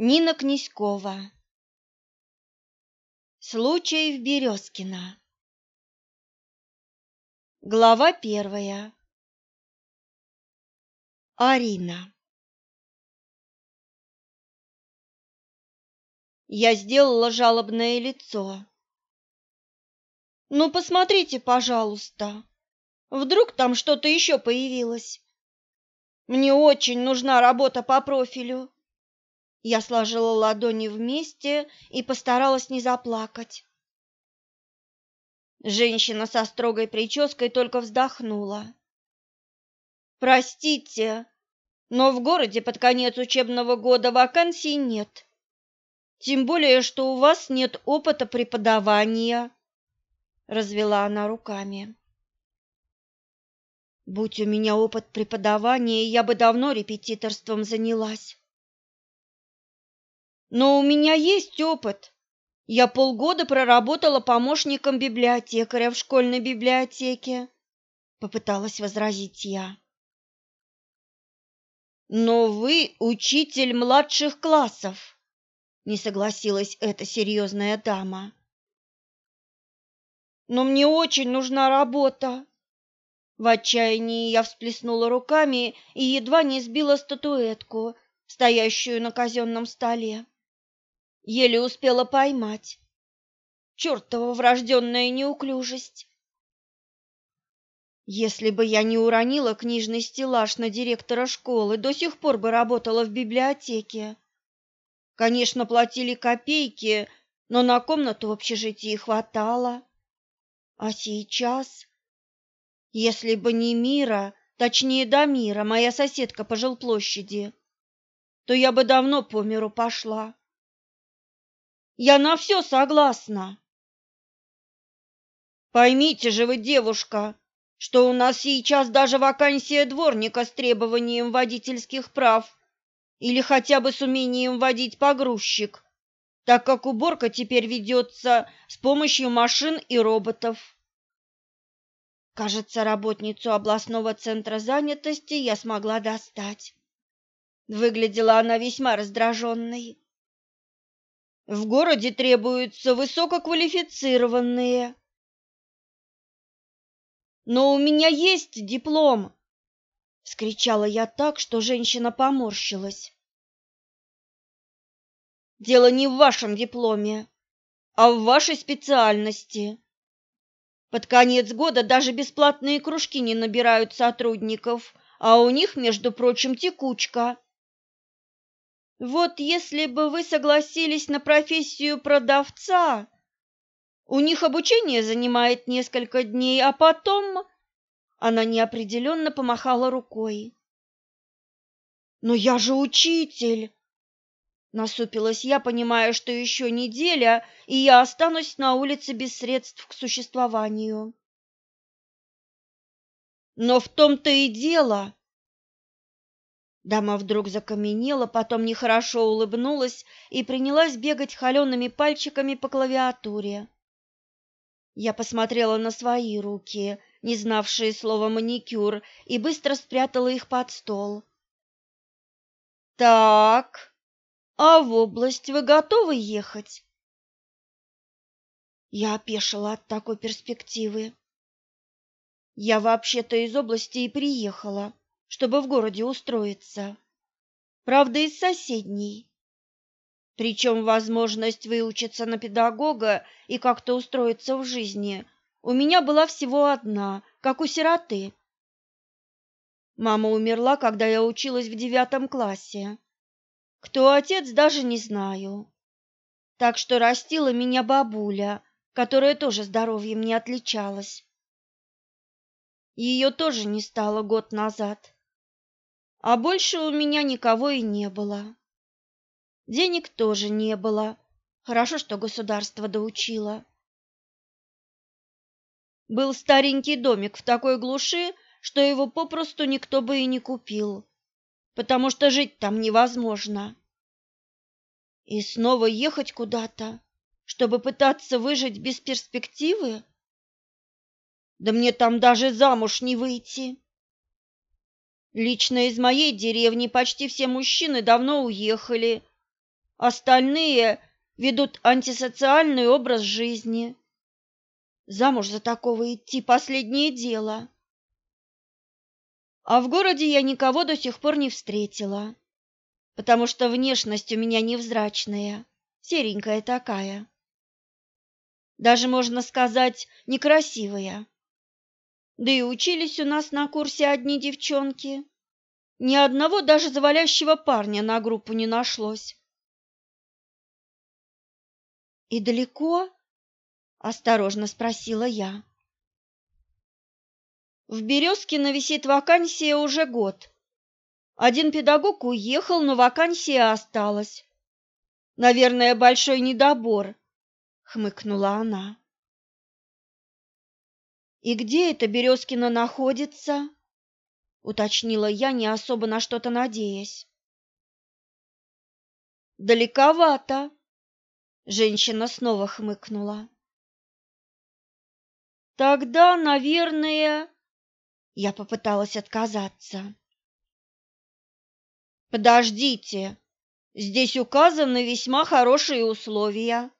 Нина Князькова. Случай в Березкино. Глава первая. Арина. Я сделала жалобное лицо. Ну, посмотрите, пожалуйста. Вдруг там что-то еще появилось. Мне очень нужна работа по профилю. Я сложила ладони вместе и постаралась не заплакать. Женщина со строгой прической только вздохнула. Простите, но в городе под конец учебного года вакансий нет. Тем более, что у вас нет опыта преподавания, развела она руками. Будь у меня опыт преподавания, я бы давно репетиторством занялась. Но у меня есть опыт. Я полгода проработала помощником библиотекаря в школьной библиотеке, попыталась возразить я. Но вы учитель младших классов, не согласилась эта серьезная дама. Но мне очень нужна работа. В отчаянии я всплеснула руками и едва не сбила статуэтку, стоящую на казенном столе еле успела поймать. Чертова врожденная неуклюжесть. Если бы я не уронила книжный стеллаж на директора школы, до сих пор бы работала в библиотеке. Конечно, платили копейки, но на комнату в общежитии хватало. А сейчас, если бы не Мира, точнее Дамира, моя соседка по жилплощади, то я бы давно по миру пошла. Я на все согласна. Поймите же вы, девушка, что у нас сейчас даже вакансия дворника с требованием водительских прав или хотя бы с умением водить погрузчик, так как уборка теперь ведется с помощью машин и роботов. Кажется, работницу областного центра занятости я смогла достать. Выглядела она весьма раздраженной. В городе требуются высококвалифицированные. Но у меня есть диплом, вскричала я так, что женщина поморщилась. Дело не в вашем дипломе, а в вашей специальности. Под конец года даже бесплатные кружки не набирают сотрудников, а у них, между прочим, текучка. Вот если бы вы согласились на профессию продавца, у них обучение занимает несколько дней, а потом она неопределенно помахала рукой. Но я же учитель, насупилась я, понимая, что еще неделя, и я останусь на улице без средств к существованию. Но в том-то и дело, Дама вдруг закаменела, потом нехорошо улыбнулась и принялась бегать холеными пальчиками по клавиатуре. Я посмотрела на свои руки, не знавшие слова маникюр, и быстро спрятала их под стол. Так, а в область вы готовы ехать? Я опешила от такой перспективы. Я вообще-то из области и приехала чтобы в городе устроиться. Правда, из соседней. Причем возможность выучиться на педагога и как-то устроиться в жизни у меня была всего одна, как у сироты. Мама умерла, когда я училась в девятом классе. Кто отец, даже не знаю. Так что растила меня бабуля, которая тоже здоровьем не отличалась. Ее тоже не стало год назад. А больше у меня никого и не было. Денег тоже не было. Хорошо, что государство доучило. Был старенький домик в такой глуши, что его попросту никто бы и не купил, потому что жить там невозможно. И снова ехать куда-то, чтобы пытаться выжить без перспективы? Да мне там даже замуж не выйти. Лично из моей деревни почти все мужчины давно уехали, Остальные ведут антисоциальный образ жизни. Замуж за такого идти последнее дело. А в городе я никого до сих пор не встретила, потому что внешность у меня невзрачная, серенькая такая. Даже, можно сказать, некрасивая. Да и учились у нас на курсе одни девчонки. Ни одного даже завалящего парня на группу не нашлось. «И далеко?» — осторожно спросила я. В Березкино висит вакансия уже год. Один педагог уехал, но вакансия осталась. Наверное, большой недобор, хмыкнула она. И где это Березкино находится? уточнила я, не особо на что-то надеясь. Далековато. Женщина снова хмыкнула. Тогда, наверное, я попыталась отказаться. Подождите. Здесь указаны весьма хорошие условия.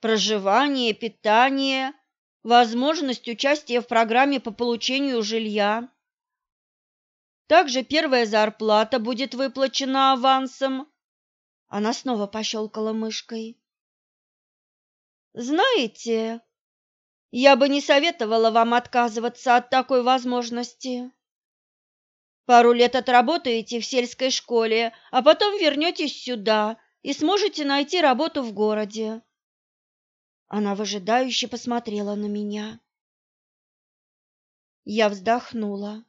Проживание, питание, возможность участия в программе по получению жилья. Также первая зарплата будет выплачена авансом. Она снова пощелкала мышкой. Знаете, я бы не советовала вам отказываться от такой возможности. Пару лет отработаете в сельской школе, а потом вернетесь сюда и сможете найти работу в городе. Она выжидающе посмотрела на меня. Я вздохнула.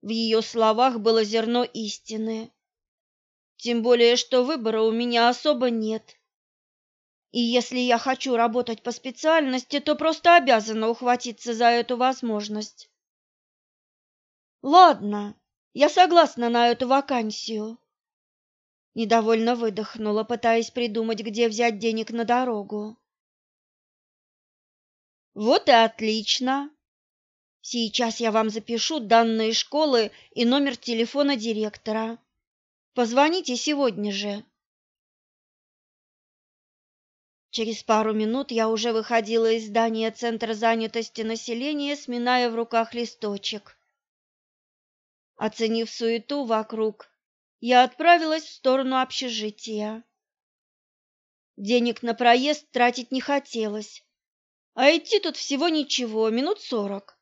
В ее словах было зерно истины. Тем более, что выбора у меня особо нет. И если я хочу работать по специальности, то просто обязана ухватиться за эту возможность. Ладно, я согласна на эту вакансию. Недовольно выдохнула, пытаясь придумать, где взять денег на дорогу. Вот и отлично. Сейчас я вам запишу данные школы и номер телефона директора. Позвоните сегодня же. Через пару минут я уже выходила из здания Центра занятости населения, сминая в руках листочек. Оценив суету вокруг, я отправилась в сторону общежития. Денег на проезд тратить не хотелось, а идти тут всего ничего, минут сорок.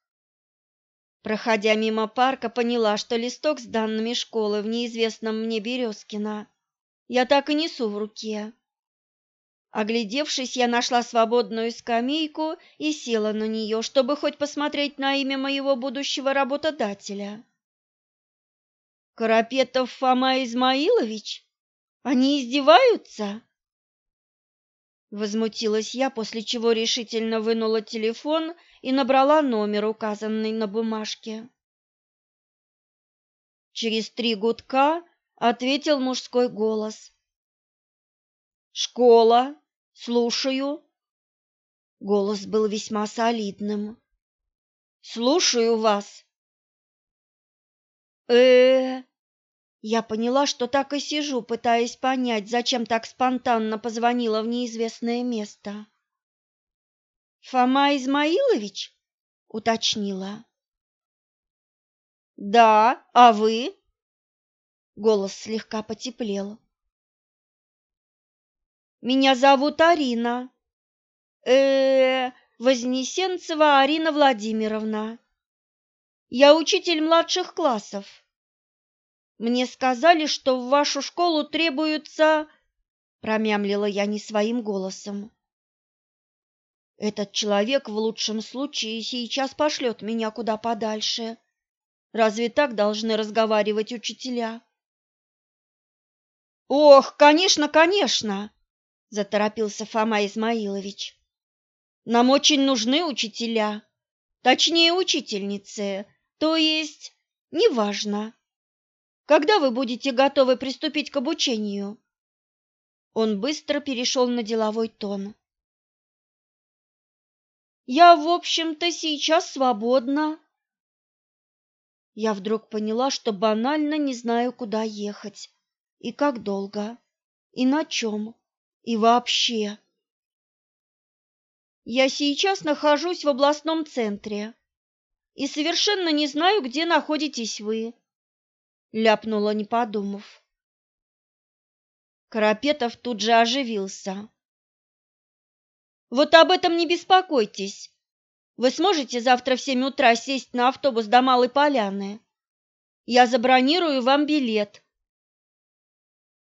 Проходя мимо парка, поняла, что листок с данными школы в неизвестном мне Березкино я так и несу в руке. Оглядевшись, я нашла свободную скамейку и села на нее, чтобы хоть посмотреть на имя моего будущего работодателя. Карапетов Фома Измаилович? Они издеваются? Возмутилась я, после чего решительно вынула телефон и набрала номер, указанный на бумажке. Через три гудка ответил мужской голос. «Школа, слушаю». Голос был весьма солидным. «Слушаю вас». Э, Я поняла, что так и сижу, пытаясь понять, зачем так спонтанно позвонила в неизвестное место. Фома Измаилович? уточнила. Да, а вы? Голос слегка потеплел. Меня зовут Арина. Э, -э, Вознесенцева Арина Владимировна. Я учитель младших классов. Мне сказали, что в вашу школу требуются, промямлила я не своим голосом. Этот человек в лучшем случае сейчас пошлет меня куда подальше. Разве так должны разговаривать учителя? Ох, конечно, конечно, заторопился Фома Измаилович. Нам очень нужны учителя, точнее учительницы, то есть, неважно. Когда вы будете готовы приступить к обучению? Он быстро перешел на деловой тон. Я, в общем-то, сейчас свободна. Я вдруг поняла, что банально не знаю, куда ехать и как долго. И на чем? И вообще? Я сейчас нахожусь в областном центре и совершенно не знаю, где находитесь вы, ляпнула, не подумав. Карапетов тут же оживился. Вот об этом не беспокойтесь. Вы сможете завтра в семь утра сесть на автобус до Малой Поляны? Я забронирую вам билет.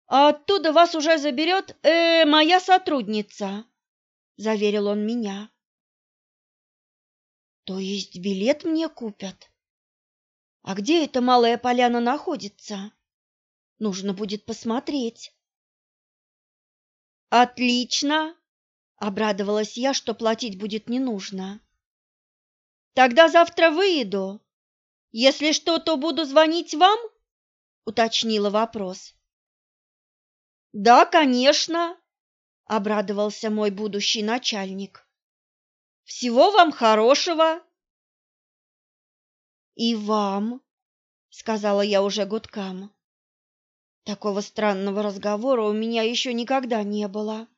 А оттуда вас уже заберет э, моя сотрудница, заверил он меня. То есть билет мне купят? А где эта Малая Поляна находится? Нужно будет посмотреть. Отлично, обрадовалась я, что платить будет не нужно. Тогда завтра выеду. Если что, то буду звонить вам? уточнила вопрос. Да, конечно, обрадовался мой будущий начальник. Всего вам хорошего. И вам, сказала я уже гудкам. Такого странного разговора у меня еще никогда не было.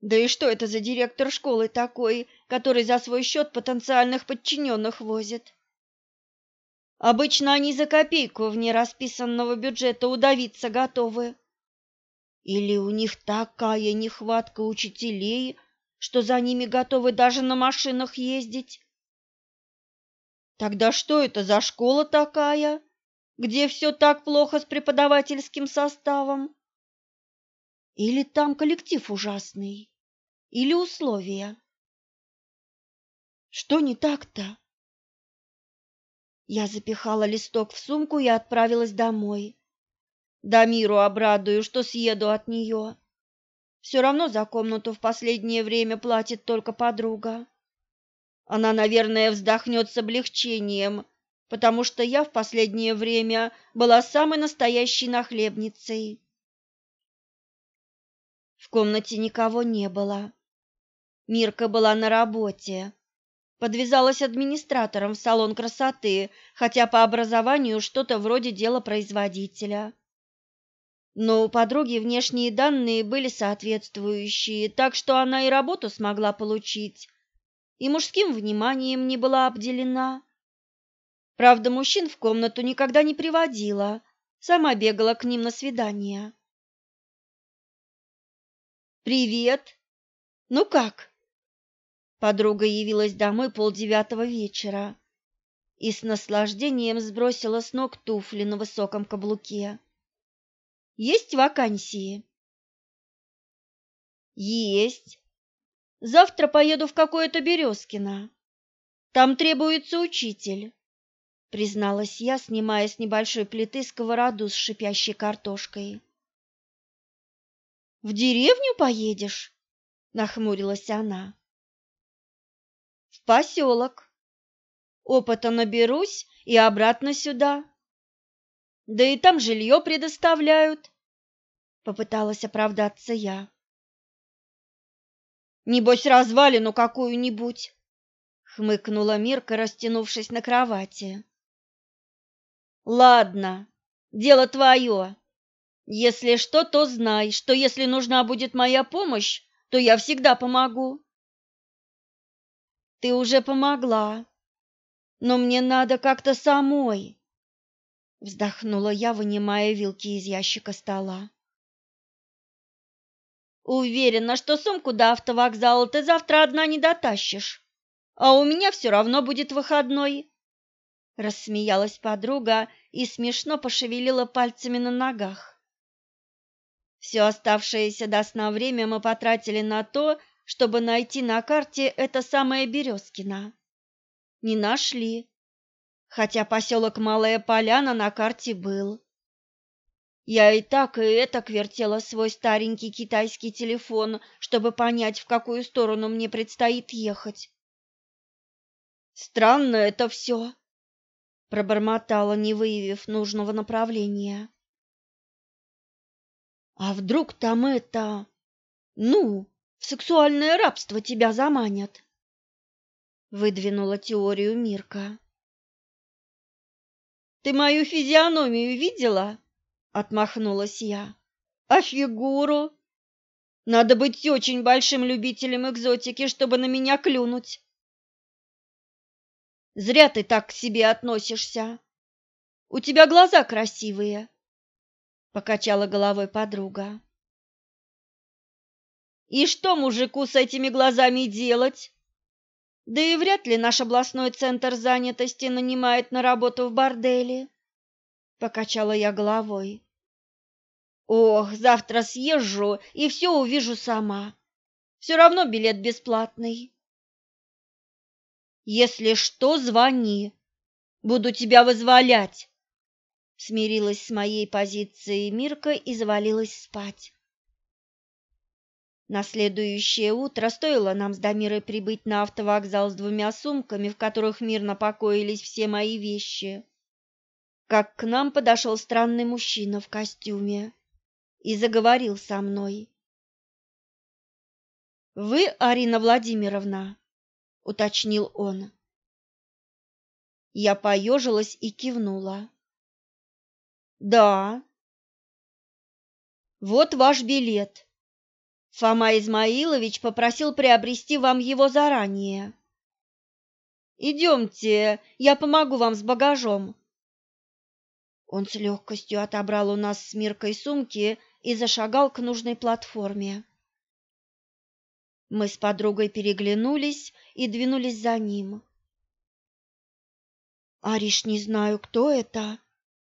Да и что это за директор школы такой, который за свой счет потенциальных подчиненных возит? Обычно они за копейку вне расписанного бюджета удавиться готовы. Или у них такая нехватка учителей, что за ними готовы даже на машинах ездить? Тогда что это за школа такая, где все так плохо с преподавательским составом? Или там коллектив ужасный? или условия. Что не так-то? Я запихала листок в сумку и отправилась домой. Дамиру обрадую, что съеду от нее. Все равно за комнату в последнее время платит только подруга. Она, наверное, вздохнет с облегчением, потому что я в последнее время была самой настоящей нахлебницей. В комнате никого не было. Мирка была на работе. Подвязалась администратором в салон красоты, хотя по образованию что-то вроде дела производителя. Но у подруги внешние данные были соответствующие, так что она и работу смогла получить, и мужским вниманием не была обделена. Правда, мужчин в комнату никогда не приводила, сама бегала к ним на свидания. «Привет! Ну как?» Подруга явилась домой полдевятого вечера и с наслаждением сбросила с ног туфли на высоком каблуке. Есть вакансии? Есть. Завтра поеду в какое-то Березкино. Там требуется учитель, призналась я, снимая с небольшой плиты сковороду с шипящей картошкой. В деревню поедешь? нахмурилась она в поселок. Опыта наберусь и обратно сюда. Да и там жилье предоставляют, попыталась оправдаться я. Небось, развалину какую-нибудь, хмыкнула Мирка, растянувшись на кровати. Ладно, дело твое. Если что, то знай, что если нужна будет моя помощь, то я всегда помогу. Ты уже помогла, но мне надо как-то самой. Вздохнула я, вынимая вилки из ящика стола. Уверена, что сумку до автовокзала ты завтра одна не дотащишь, а у меня все равно будет выходной. Рассмеялась подруга и смешно пошевелила пальцами на ногах. Все оставшееся до сна время мы потратили на то, чтобы найти на карте это самое Березкино. Не нашли, хотя поселок Малая Поляна на карте был. Я и так и этак вертела свой старенький китайский телефон, чтобы понять, в какую сторону мне предстоит ехать. Странно это все, пробормотала, не выявив нужного направления. А вдруг там это... Ну, в сексуальное рабство тебя заманят. Выдвинула теорию Мирка. Ты мою физиономию видела? Отмахнулась я. А фигуру? Надо быть очень большим любителем экзотики, чтобы на меня клюнуть. Зря ты так к себе относишься. У тебя глаза красивые, покачала головой подруга. И что мужику с этими глазами делать? Да и вряд ли наш областной центр занятости нанимает на работу в борделе. Покачала я головой. Ох, завтра съезжу и все увижу сама. Все равно билет бесплатный. Если что, звони. Буду тебя вызволять. Смирилась с моей позицией Мирка и завалилась спать. На следующее утро стоило нам с Дамирой прибыть на автовокзал с двумя сумками, в которых мирно покоились все мои вещи, как к нам подошел странный мужчина в костюме и заговорил со мной. «Вы Арина Владимировна?» — уточнил он. Я поежилась и кивнула. «Да». «Вот ваш билет. Фома Измаилович попросил приобрести вам его заранее. Идемте, я помогу вам с багажом». Он с легкостью отобрал у нас с Миркой сумки и зашагал к нужной платформе. Мы с подругой переглянулись и двинулись за ним. «Ариш, не знаю, кто это,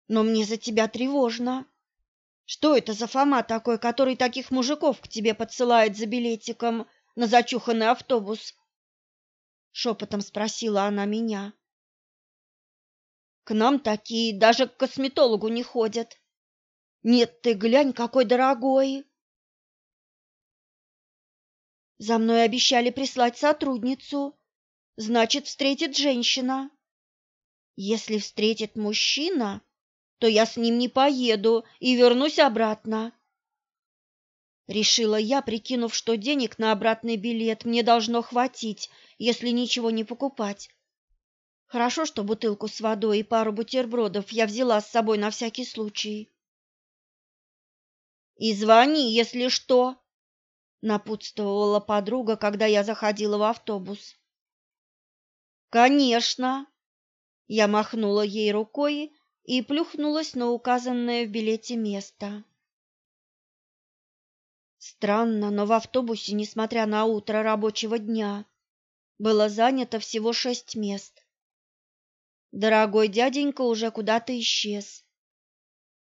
но мне за тебя тревожно. Что это за Фома такой, который таких мужиков к тебе подсылает за билетиком на зачуханный автобус?» Шепотом спросила она меня. «К нам такие даже к косметологу не ходят. Нет, ты глянь, какой дорогой!» За мной обещали прислать сотрудницу. Значит, встретит женщина. Если встретит мужчина, то я с ним не поеду и вернусь обратно. Решила я, прикинув, что денег на обратный билет мне должно хватить, если ничего не покупать. Хорошо, что бутылку с водой и пару бутербродов я взяла с собой на всякий случай. И звони, если что, напутствовала подруга, когда я заходила в автобус. Конечно. Я махнула ей рукой и плюхнулась на указанное в билете место. Странно, но в автобусе, несмотря на утро рабочего дня, было занято всего шесть мест. Дорогой дяденька уже куда-то исчез.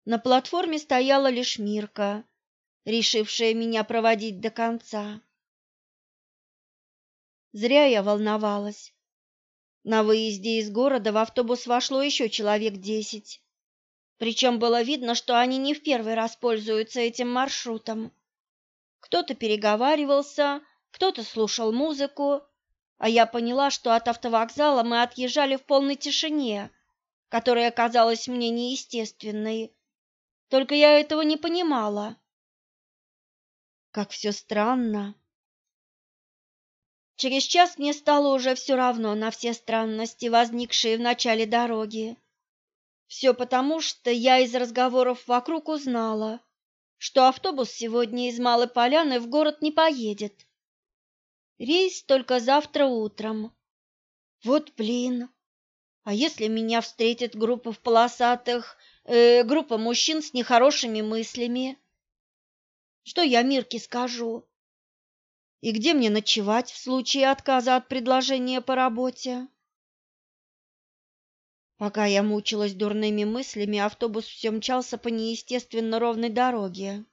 На платформе стояла лишь Мирка, решившая меня проводить до конца. Зря я волновалась. На выезде из города в автобус вошло еще человек десять. Причем было видно, что они не в первый раз пользуются этим маршрутом. Кто-то переговаривался, кто-то слушал музыку, а я поняла, что от автовокзала мы отъезжали в полной тишине, которая казалась мне неестественной только я этого не понимала. Как все странно. Через час мне стало уже все равно на все странности, возникшие в начале дороги. Все потому, что я из разговоров вокруг узнала, что автобус сегодня из Малой Поляны в город не поедет. Рейс только завтра утром. Вот блин. А если меня встретит группа в полосатых э, группа мужчин с нехорошими мыслями. Что я Мирке скажу? И где мне ночевать в случае отказа от предложения по работе? Пока я мучилась дурными мыслями, автобус все мчался по неестественно ровной дороге.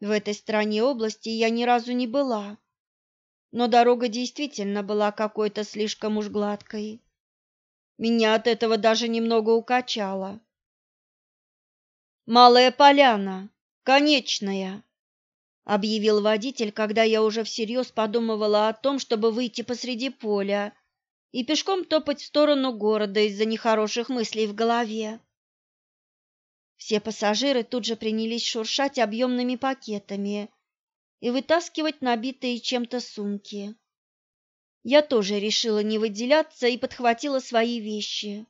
В этой стороне области я ни разу не была, но дорога действительно была какой-то слишком уж гладкой. Меня от этого даже немного укачало. Малая поляна, конечная, объявил водитель, когда я уже всерьез подумывала о том, чтобы выйти посреди поля и пешком топать в сторону города из-за нехороших мыслей в голове. Все пассажиры тут же принялись шуршать объемными пакетами и вытаскивать набитые чем-то сумки. Я тоже решила не выделяться и подхватила свои вещи.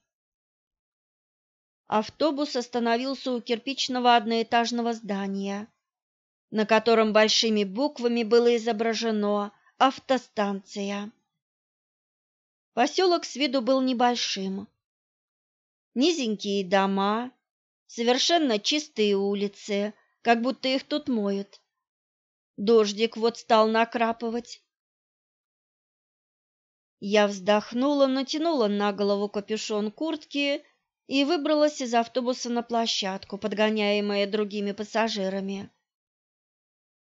автобус остановился у кирпичного одноэтажного здания, на котором большими буквами было изображено «Автостанция». Поселок с виду был небольшим. Низенькие дома, совершенно чистые улицы, как будто их тут моют. Дождик вот стал накрапывать. Я вздохнула, натянула на голову капюшон куртки и выбралась из автобуса на площадку, подгоняемая другими пассажирами.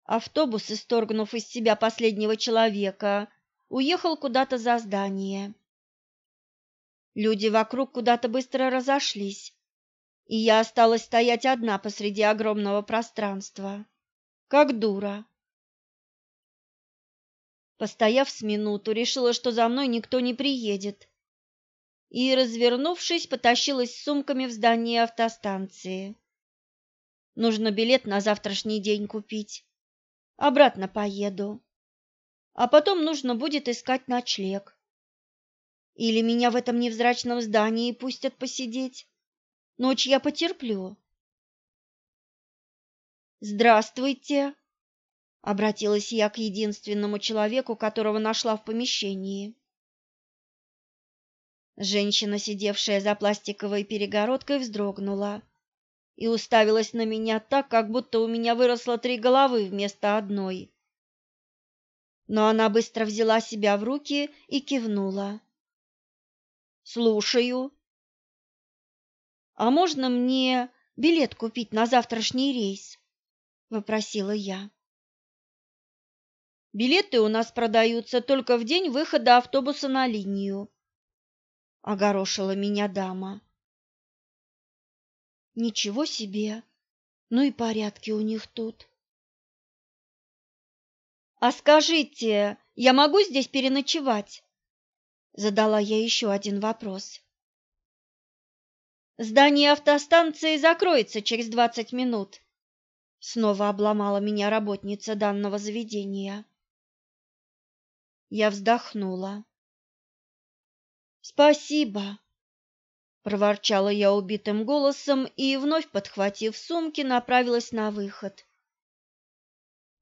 Автобус, исторгнув из себя последнего человека, уехал куда-то за здание. Люди вокруг куда-то быстро разошлись, и я осталась стоять одна посреди огромного пространства, как дура. Постояв с минуту, решила, что за мной никто не приедет, и, развернувшись, потащилась с сумками в здание автостанции. Нужно билет на завтрашний день купить. Обратно поеду. А потом нужно будет искать ночлег. Или меня в этом невзрачном здании пустят посидеть. Ночь я потерплю. Здравствуйте, обратилась я к единственному человеку, которого нашла в помещении. Женщина, сидевшая за пластиковой перегородкой, вздрогнула и уставилась на меня так, как будто у меня выросло три головы вместо одной. Но она быстро взяла себя в руки и кивнула. Слушаю. А можно мне билет купить на завтрашний рейс? вопросила я. Билеты у нас продаются только в день выхода автобуса на линию, огорошила меня дама. Ничего себе. Ну и порядки у них тут. А скажите, я могу здесь переночевать? Задала я еще один вопрос. Здание автостанции закроется через двадцать минут. Снова обломала меня работница данного заведения. Я вздохнула. Спасибо, проворчала я убитым голосом и вновь подхватив сумки, направилась на выход.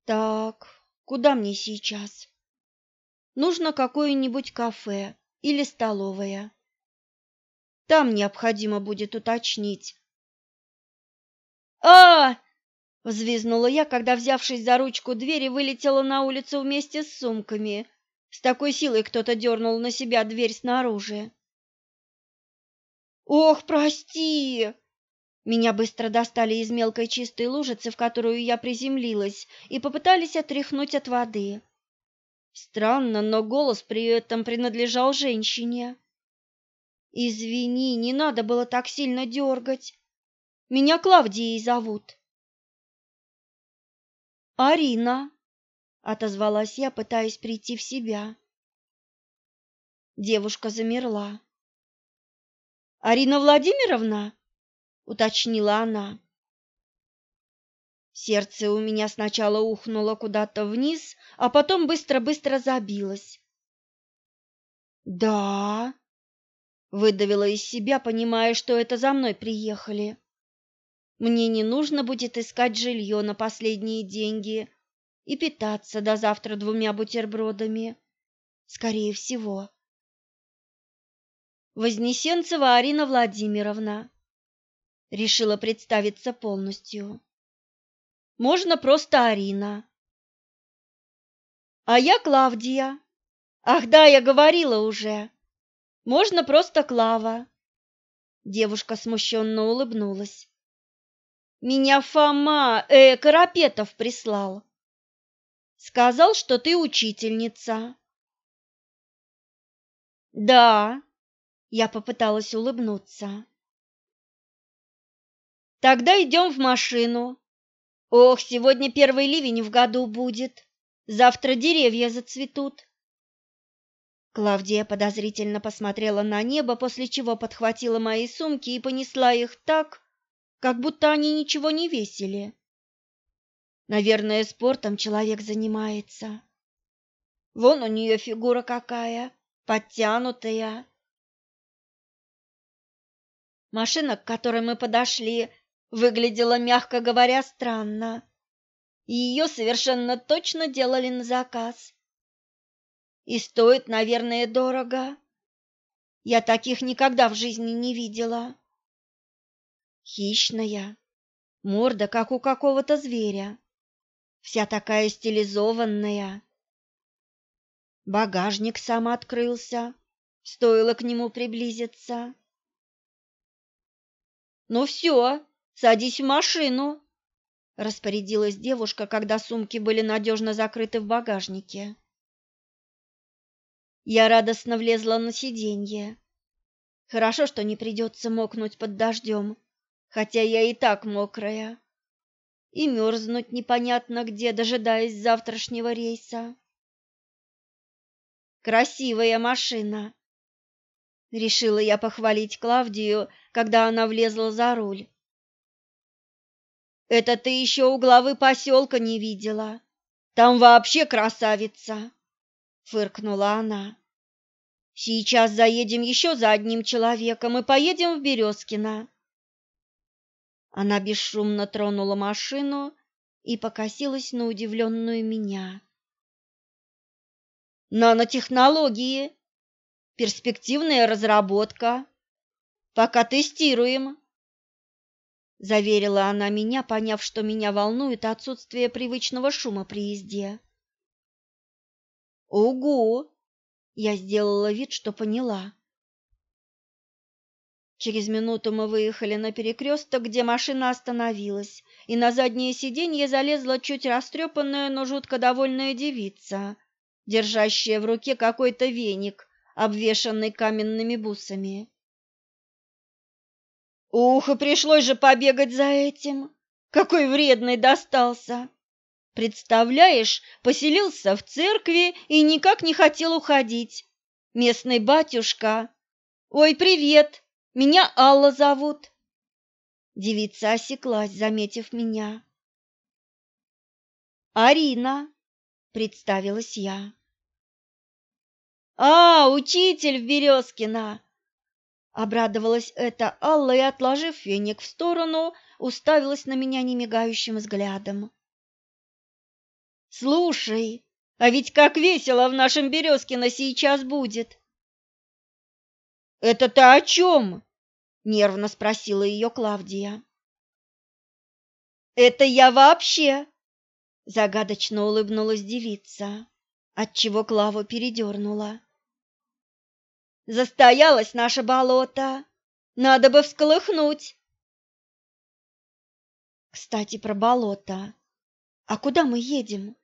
Так, куда мне сейчас? Нужно какое-нибудь кафе или столовая. Там необходимо будет уточнить. А! взвизгнула я, когда, взявшись за ручку двери, вылетела на улицу вместе с сумками с такой силой кто-то дернул на себя дверь снаружи. «Ох, прости!» Меня быстро достали из мелкой чистой лужицы, в которую я приземлилась, и попытались отряхнуть от воды. Странно, но голос при этом принадлежал женщине. «Извини, не надо было так сильно дергать. Меня Клавдией зовут». «Арина», отозвалась я, пытаясь прийти в себя. Девушка замерла. Арина Владимировна? уточнила она. Сердце у меня сначала ухнуло куда-то вниз, а потом быстро-быстро забилось. Да, выдавила из себя, понимая, что это за мной приехали. Мне не нужно будет искать жилье на последние деньги, и питаться до завтра двумя бутербродами. Скорее всего. Вознесенцева Арина Владимировна решила представиться полностью. Можно просто Арина. А я Клавдия. Ах да, я говорила уже. Можно просто Клава. Девушка смущенно улыбнулась. Меня Фома, э, Карапетов прислал. Сказал, что ты учительница. Да, я попыталась улыбнуться. Тогда идем в машину. Ох, сегодня первый ливень в году будет. Завтра деревья зацветут. Клавдия подозрительно посмотрела на небо, после чего подхватила мои сумки и понесла их так, как будто они ничего не весили. Наверное, спортом человек занимается. Вон у нее фигура какая, подтянутая. Машина, к которой мы подошли, выглядела, мягко говоря, странно. Ее совершенно точно делали на заказ. И стоит, наверное, дорого. Я таких никогда в жизни не видела. Хищная, морда, как у какого-то зверя, вся такая стилизованная. Багажник сам открылся, стоило к нему приблизиться. «Ну все, садись в машину», — распорядилась девушка, когда сумки были надежно закрыты в багажнике. Я радостно влезла на сиденье. Хорошо, что не придется мокнуть под дождем, хотя я и так мокрая. И мерзнуть непонятно где, дожидаясь завтрашнего рейса. Красивая машина. Решила я похвалить Клавдию, когда она влезла за руль. Это ты еще у главы поселка не видела. Там вообще красавица, фыркнула она. Сейчас заедем еще за одним человеком и поедем в Березкино. Она бесшумно тронула машину и покосилась на удивленную меня. Нанотехнологии. Перспективная разработка. Пока тестируем. Заверила она меня, поняв, что меня волнует отсутствие привычного шума при езде. Угу, я сделала вид, что поняла. Через минуту мы выехали на перекресток, где машина остановилась, и на заднее сиденье залезла чуть растрепанная, но жутко довольная девица, держащая в руке какой-то веник, обвешанный каменными бусами. Ух, и пришлось же побегать за этим. Какой вредный достался. Представляешь, поселился в церкви и никак не хотел уходить. Местный батюшка. Ой, привет, меня Алла зовут. Девица осеклась, заметив меня. Арина, представилась я. А, учитель в Березкино. Обрадовалась эта Алла и, отложив веник в сторону, уставилась на меня немигающим взглядом. Слушай, а ведь как весело в нашем Березкино сейчас будет. Это ты о чем? Нервно спросила ее Клавдия. Это я вообще, загадочно улыбнулась девица, отчего Клаву передернула. Застоялось наше болото, надо бы всколыхнуть. Кстати, про болото. А куда мы едем?